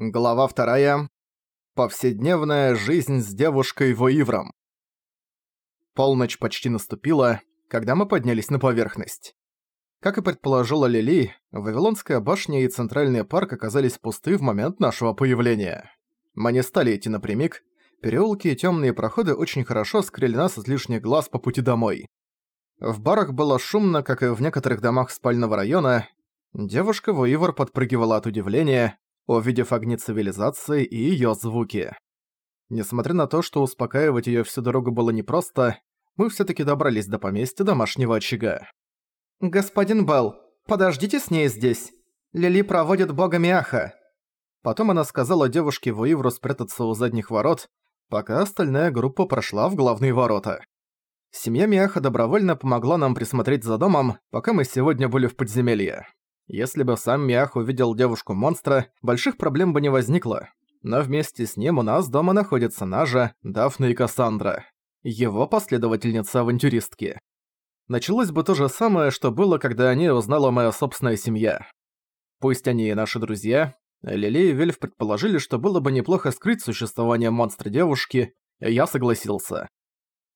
Глава вторая. Повседневная жизнь с девушкой-воивром. Полночь почти наступила, когда мы поднялись на поверхность. Как и предположила Лили, Вавилонская башня и Центральный парк оказались пусты в момент нашего появления. Мы не стали идти напрямик, переулки и темные проходы очень хорошо скрыли нас от лишних глаз по пути домой. В барах было шумно, как и в некоторых домах спального района. Девушка-воивор подпрыгивала от удивления, увидев огни цивилизации и её звуки. Несмотря на то, что успокаивать её всю дорогу было непросто, мы всё-таки добрались до поместья домашнего очага. «Господин Белл, подождите с ней здесь. Лили проводит бога Миаха». Потом она сказала девушке Вуивру спрятаться у задних ворот, пока остальная группа прошла в главные ворота. Семья Миаха добровольно помогла нам присмотреть за домом, пока мы сегодня были в подземелье. Если бы сам Миах увидел девушку-монстра, больших проблем бы не возникло. Но вместе с ним у нас дома находится Нажа, Дафна и Кассандра. Его последовательница-авантюристки. Началось бы то же самое, что было, когда они узнала моя собственная семья. Пусть они и наши друзья, Лили и Вельф предположили, что было бы неплохо скрыть существование монстра-девушки, я согласился.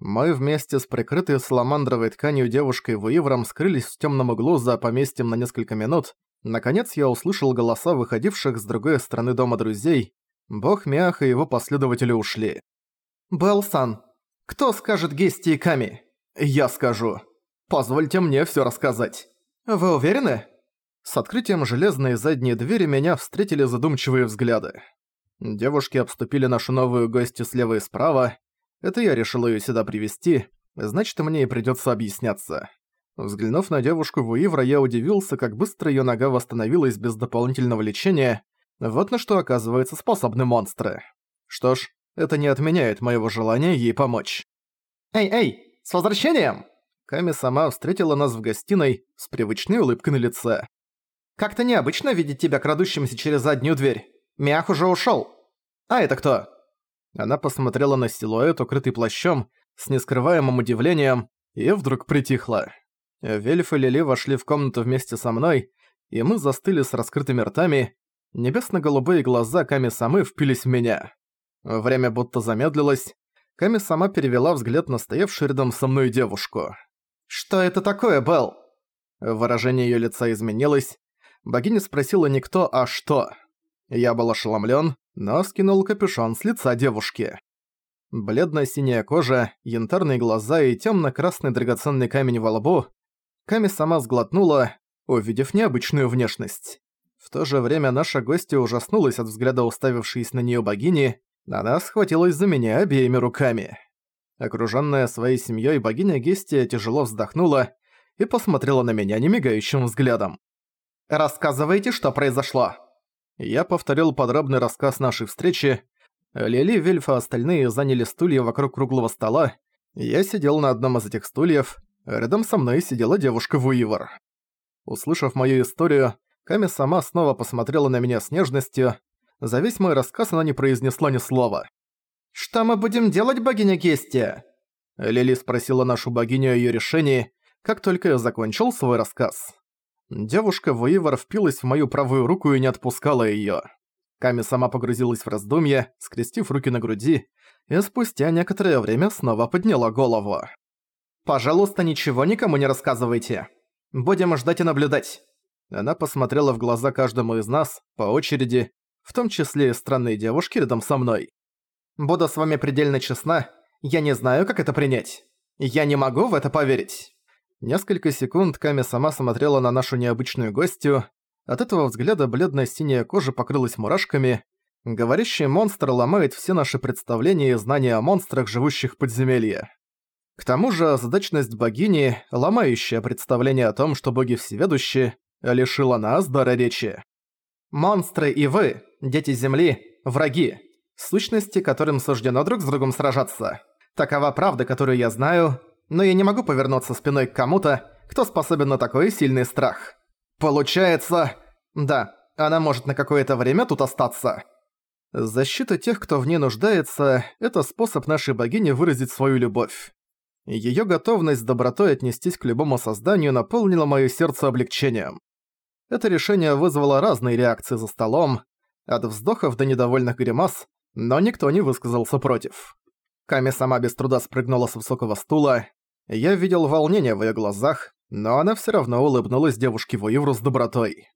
Мы вместе с прикрытой саламандровой тканью девушкой Вуивром скрылись в темном углу за поместьем на несколько минут. Наконец я услышал голоса выходивших с другой стороны дома друзей. Бог Миах и его последователи ушли. «Белсан, кто скажет Гести и Ками?» «Я скажу. Позвольте мне все рассказать». «Вы уверены?» С открытием железной задней двери меня встретили задумчивые взгляды. Девушки обступили нашу новую гостью слева и справа, это я решил её сюда привести, значит, мне и придётся объясняться. Взглянув на девушку Вуивра, я удивился, как быстро её нога восстановилась без дополнительного лечения. Вот на что, оказывается, способны монстры. Что ж, это не отменяет моего желания ей помочь. «Эй-эй, с возвращением!» Ками сама встретила нас в гостиной с привычной улыбкой на лице. «Как-то необычно видеть тебя крадущимся через заднюю дверь. Мях уже ушёл. А это кто?» Она посмотрела на силуэт, укрытый плащом, с нескрываемым удивлением, и вдруг притихла. Вельф и Лили вошли в комнату вместе со мной, и мы застыли с раскрытыми ртами. Небесно-голубые глаза Ками-самы впились в меня. Время будто замедлилось. Ками сама перевела взгляд на стоявшую рядом со мной девушку. «Что это такое, Белл?» Выражение её лица изменилось. Богиня спросила не кто, а что. Я был ошеломлен, но скинул капюшон с лица девушки. Бледно-синяя кожа, янтарные глаза и темно-красный драгоценный камень во лбу. Ками сама сглотнула, увидев необычную внешность. В то же время наша гостья ужаснулась от взгляда уставившейся на нее богини, она схватилась за меня обеими руками. Окружённая своей семьей богиня Гестия тяжело вздохнула и посмотрела на меня немигающим взглядом. «Рассказывайте, что произошло!» Я повторил подробный рассказ нашей встречи. Лили, Вельф и остальные заняли стулья вокруг круглого стола. Я сидел на одном из этих стульев. Рядом со мной сидела девушка Вуивар. Услышав мою историю, Ками сама снова посмотрела на меня с нежностью. За весь мой рассказ она не произнесла ни слова. «Что мы будем делать, богиня Гестия?» Лили спросила нашу богиню о её решении, как только я закончил свой рассказ. Девушка Воивар впилась в мою правую руку и не отпускала её. Ками сама погрузилась в раздумья, скрестив руки на груди, и спустя некоторое время снова подняла голову. «Пожалуйста, ничего никому не рассказывайте. Будем ждать и наблюдать». Она посмотрела в глаза каждому из нас, по очереди, в том числе и странной девушки рядом со мной. «Буду с вами предельно честна, я не знаю, как это принять. Я не могу в это поверить». Несколько секунд Ками сама смотрела на нашу необычную гостью. От этого взгляда бледно-синяя кожа покрылась мурашками. Говорящий монстр ломает все наши представления и знания о монстрах, живущих в подземелье. К тому же задачность богини, ломающая представление о том, что боги всеведущие, лишила нас дара речи. «Монстры и вы, дети Земли, враги, сущности, которым суждено друг с другом сражаться. Такова правда, которую я знаю, но я не могу повернуться спиной к кому-то, кто способен на такой сильный страх. Получается... Да, она может на какое-то время тут остаться. Защита тех, кто в ней нуждается, это способ нашей богини выразить свою любовь. Её готовность с добротой отнестись к любому созданию наполнила моё сердце облегчением. Это решение вызвало разные реакции за столом. От вздохов до недовольных гримас, но никто не высказался против. Ками сама без труда спрыгнула с высокого стула. Я видел волнение в её глазах, но она всё равно улыбнулась девушке Воивру с добротой.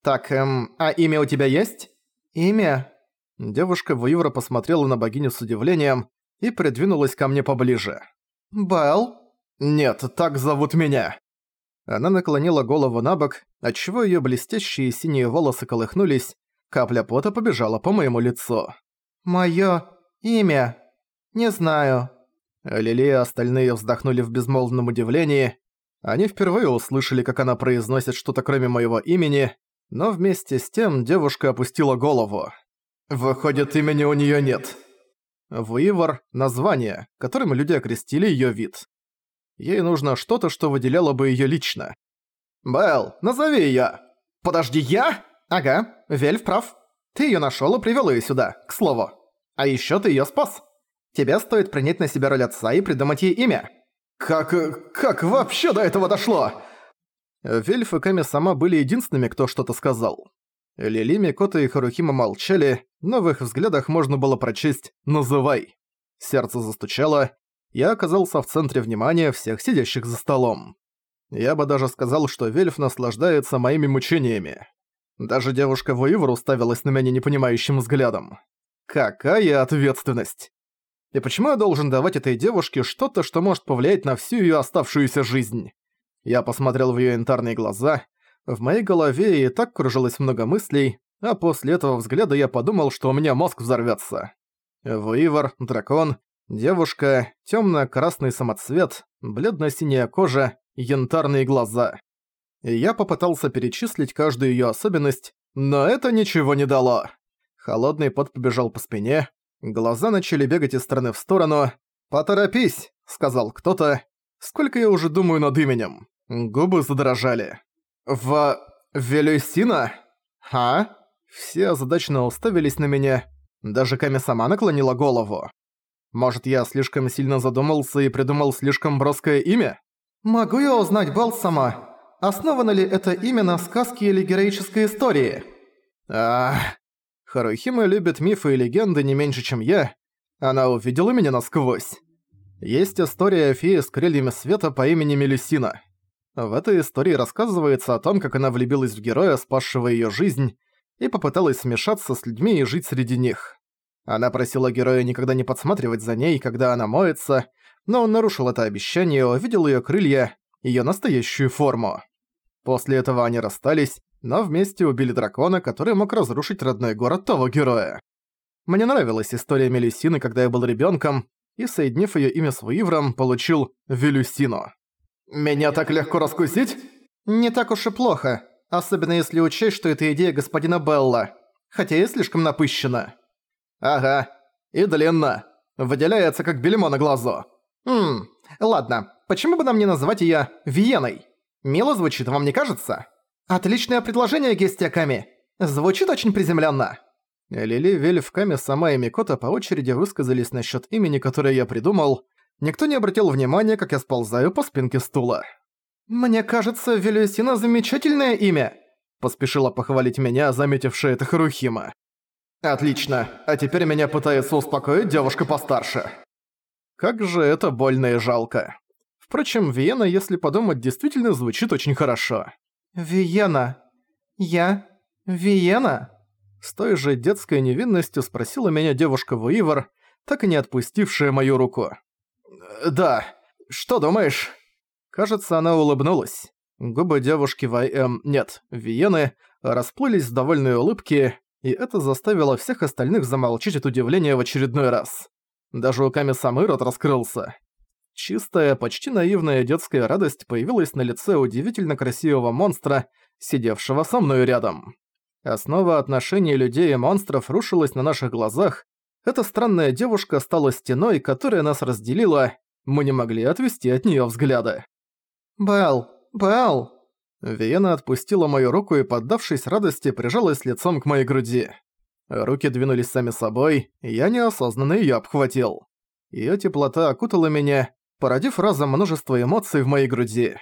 «Так, эм, а имя у тебя есть?» «Имя?» Девушка Воивра посмотрела на богиню с удивлением и придвинулась ко мне поближе. «Белл?» «Нет, так зовут меня». Она наклонила голову на бок, отчего её блестящие синие волосы колыхнулись, капля пота побежала по моему лицу. «Моё имя? Не знаю». Лили и остальные вздохнули в безмолвном удивлении. Они впервые услышали, как она произносит что-то кроме моего имени, но вместе с тем девушка опустила голову. «Выходит, имени у неё нет». Вуивар – название, которым люди окрестили её вид. Ей нужно что-то, что выделяло бы её лично. «Белл, назови её!» «Подожди, я?» «Ага, Вельф прав. Ты её нашёл и привёл её сюда, к слову. А ещё ты её спас. Тебе стоит принять на себя роль отца и придумать ей имя». «Как... как вообще до этого дошло?» Вельф и Ками сама были единственными, кто что-то сказал. Лили, Микота и Харухима молчали, но в их взглядах можно было прочесть «называй». Сердце застучало, я оказался в центре внимания всех сидящих за столом. Я бы даже сказал, что Вельф наслаждается моими мучениями. Даже девушка Воивор уставилась на меня непонимающим взглядом. Какая ответственность! И почему я должен давать этой девушке что-то, что может повлиять на всю её оставшуюся жизнь? Я посмотрел в её янтарные глаза. В моей голове и так кружилось много мыслей, а после этого взгляда я подумал, что у меня мозг взорвётся. Вуивор, дракон, девушка, тёмно-красный самоцвет, бледно-синяя кожа, янтарные глаза. И я попытался перечислить каждую её особенность, но это ничего не дало. Холодный пот побежал по спине, глаза начали бегать из стороны в сторону. «Поторопись», — сказал кто-то. «Сколько я уже думаю над именем?» Губы задрожали. «В... Велюсина? А?» Все озадаченно уставились на меня. Даже Ками сама наклонила голову. Может, я слишком сильно задумался и придумал слишком броское имя? «Могу я узнать, Бал сама, основано ли это имя на сказке или героической истории?» Ах... Харухима любит мифы и легенды не меньше, чем я. Она увидела меня насквозь. Есть история о фее с крыльями света по имени Мелюсина. В этой истории рассказывается о том, как она влюбилась в героя, спасшего её жизнь, и попыталась смешаться с людьми и жить среди них. Она просила героя никогда не подсматривать за ней, когда она моется, но он нарушил это обещание увидел её крылья, её настоящую форму. После этого они расстались, но вместе убили дракона, который мог разрушить родной город того героя. Мне нравилась история Мелюсины, когда я был ребенком, и, соединив ее имя с Вуивром, получил Велюсину. «Меня так легко раскусить?» «Не так уж и плохо, особенно если учесть, что это идея господина Белла, хотя и слишком напыщена». «Ага, и длинно. Выделяется как бельмо на глазу». «Ммм, ладно, почему бы нам не называть её Виеной? Мило звучит, вам не кажется?» «Отличное предложение, Гестиаками. Звучит очень приземленно. Лили, Вельф, Ками, сама и Микота по очереди высказались насчет имени, которое я придумал. Никто не обратил внимания, как я сползаю по спинке стула. «Мне кажется, Велюсина замечательное имя», — поспешила похвалить меня, заметившая это Харухима. «Отлично, а теперь меня пытается успокоить девушка постарше». Как же это больно и жалко. Впрочем, Виена, если подумать, действительно звучит очень хорошо. «Виена. Я... Виена?» С той же детской невинностью спросила меня девушка Вуивер, так и не отпустившая мою руку. «Да. Что думаешь?» Кажется, она улыбнулась. Губы девушки Вай... Эм, нет, Виены расплылись в довольной улыбке, и это заставило всех остальных замолчать от удивления в очередной раз. Даже у Ками самый рот раскрылся. Чистая, почти наивная детская радость появилась на лице удивительно красивого монстра, сидевшего со мной рядом. Основа отношений людей и монстров рушилась на наших глазах. Эта странная девушка стала стеной, которая нас разделила. Мы не могли отвести от неё взгляды. «Белл! Белл!» Виена отпустила мою руку и, поддавшись радости, прижалась лицом к моей груди. Руки двинулись сами собой, я неосознанно её обхватил. Её теплота окутала меня, породив разом множество эмоций в моей груди.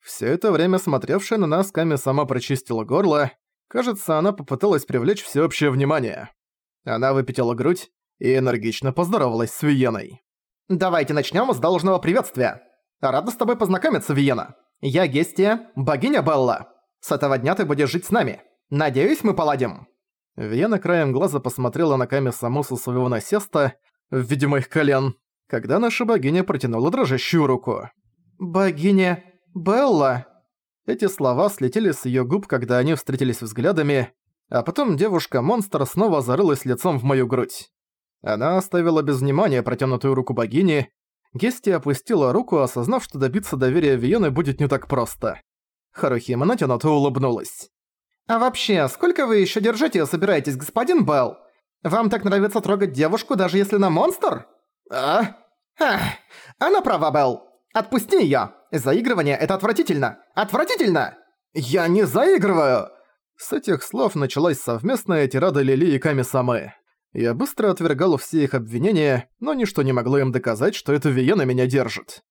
Все это время смотревшая на нас Ками сама прочистила горло. Кажется, она попыталась привлечь всеобщее внимание. Она выпятила грудь и энергично поздоровалась с Виеной. «Давайте начнем с должного приветствия. Рада с тобой познакомиться, Виена. Я Гестия, богиня Белла. С этого дня ты будешь жить с нами. Надеюсь, мы поладим». Виена краем глаза посмотрела на Ками Самусу своего насеста в виде колен, когда наша богиня протянула дрожащую руку. «Богиня Белла?» Эти слова слетели с её губ, когда они встретились взглядами, а потом девушка-монстр снова зарылась лицом в мою грудь. Она оставила без внимания протянутую руку богини. Гести опустила руку, осознав, что добиться доверия Виены будет не так просто. Харухима натянуто улыбнулась. «А вообще, сколько вы ещё держите собираетесь, господин Белл? Вам так нравится трогать девушку, даже если она монстр?» «А? Ах, она права, Белл. Отпусти её! Заигрывание — это отвратительно! Отвратительно!» «Я не заигрываю!» С этих слов началась совместная тирада Лили и Ками-самы. Я быстро отвергал все их обвинения, но ничто не могло им доказать, что это Виена меня держит.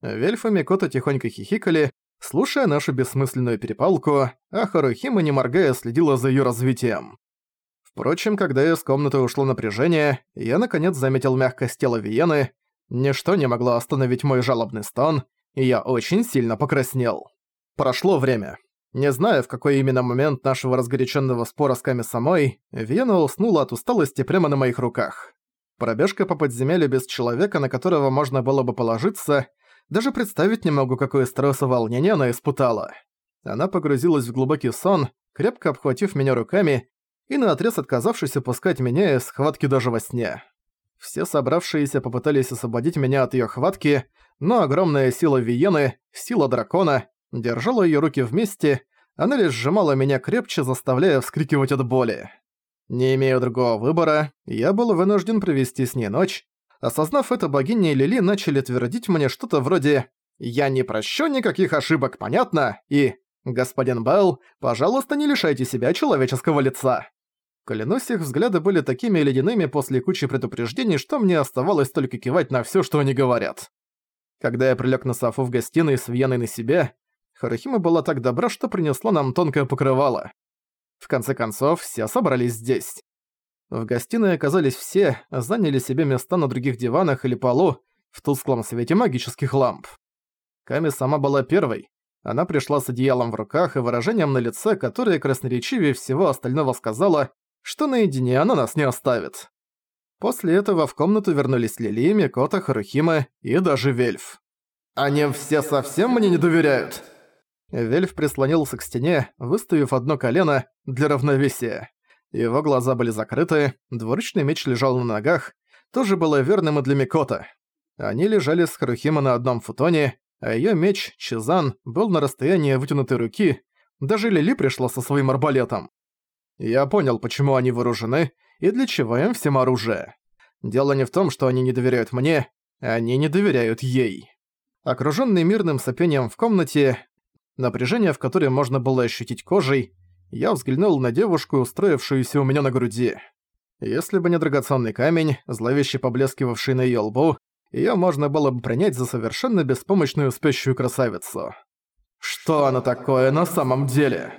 Вельф и Микото тихонько хихикали, слушая нашу бессмысленную перепалку, а Харухима, не моргая, следила за её развитием. Впрочем, когда из комнаты ушло напряжение, я наконец заметил мягкость тела Виены, Ничто не могло остановить мой жалобный стон, и я очень сильно покраснел. Прошло время. Не знаю, в какой именно момент нашего разгоряченного спора с Ками самой, Вена уснула от усталости прямо на моих руках. Пробежка по подземелью без человека, на которого можно было бы положиться, даже представить не могу, какое стресс и волнение она испытала. Она погрузилась в глубокий сон, крепко обхватив меня руками и наотрез отказавшись опускать меня из схватки даже во сне. Все собравшиеся попытались освободить меня от её хватки, но огромная сила Виены, сила дракона, держала её руки вместе, она лишь сжимала меня крепче, заставляя вскрикивать от боли. Не имея другого выбора, я был вынужден провести с ней ночь. Осознав это, богиня и Лили начали твердить мне что-то вроде «Я не прощу никаких ошибок, понятно?» и «Господин Белл, пожалуйста, не лишайте себя человеческого лица». Клянусь, их взгляды были такими ледяными после кучи предупреждений, что мне оставалось только кивать на всё, что они говорят. Когда я прилёг на софу в гостиной с Вьеной на себе, Харахима была так добра, что принесла нам тонкое покрывало. В конце концов, все собрались здесь. В гостиной оказались все, заняли себе места на других диванах или полу в тусклом свете магических ламп. Ками сама была первой. Она пришла с одеялом в руках и выражением на лице, которое красноречивее всего остального сказала что наедине она нас не оставит. После этого в комнату вернулись Лили, Микота, Харухима и даже Вельф. «Они все совсем мне не доверяют!» Вельф прислонился к стене, выставив одно колено для равновесия. Его глаза были закрыты, двуручный меч лежал на ногах, тоже было верным и для Микота. Они лежали с Харухима на одном футоне, а её меч, Чизан, был на расстоянии вытянутой руки, даже Лили пришла со своим арбалетом. Я понял, почему они вооружены и для чего им всем оружие. Дело не в том, что они не доверяют мне, они не доверяют ей. Окружённый мирным сопением в комнате, напряжение в которое можно было ощутить кожей, я взглянул на девушку, устроившуюся у меня на груди. Если бы не драгоценный камень, зловеще поблескивавший на её лбу, её можно было бы принять за совершенно беспомощную спящую красавицу. Что она такое на самом деле?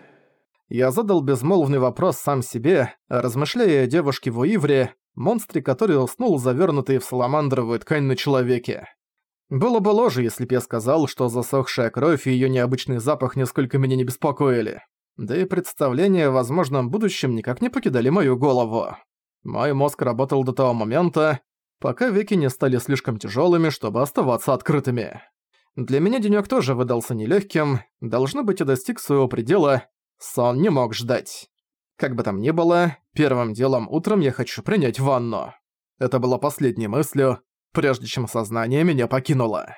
Я задал безмолвный вопрос сам себе, размышляя о девушке в Уивре, монстре, который уснул, завернутый в саламандровую ткань на человеке. Было бы ложь, если б я сказал, что засохшая кровь и её необычный запах нисколько меня не беспокоили. Да и представления о возможном будущем никак не покидали мою голову. Мой мозг работал до того момента, пока веки не стали слишком тяжёлыми, чтобы оставаться открытыми. Для меня денёк тоже выдался нелёгким, должно быть, и достиг своего предела, Сон не мог ждать. Как бы там ни было, первым делом утром я хочу принять ванну. Это было последней мыслью, прежде чем сознание меня покинуло.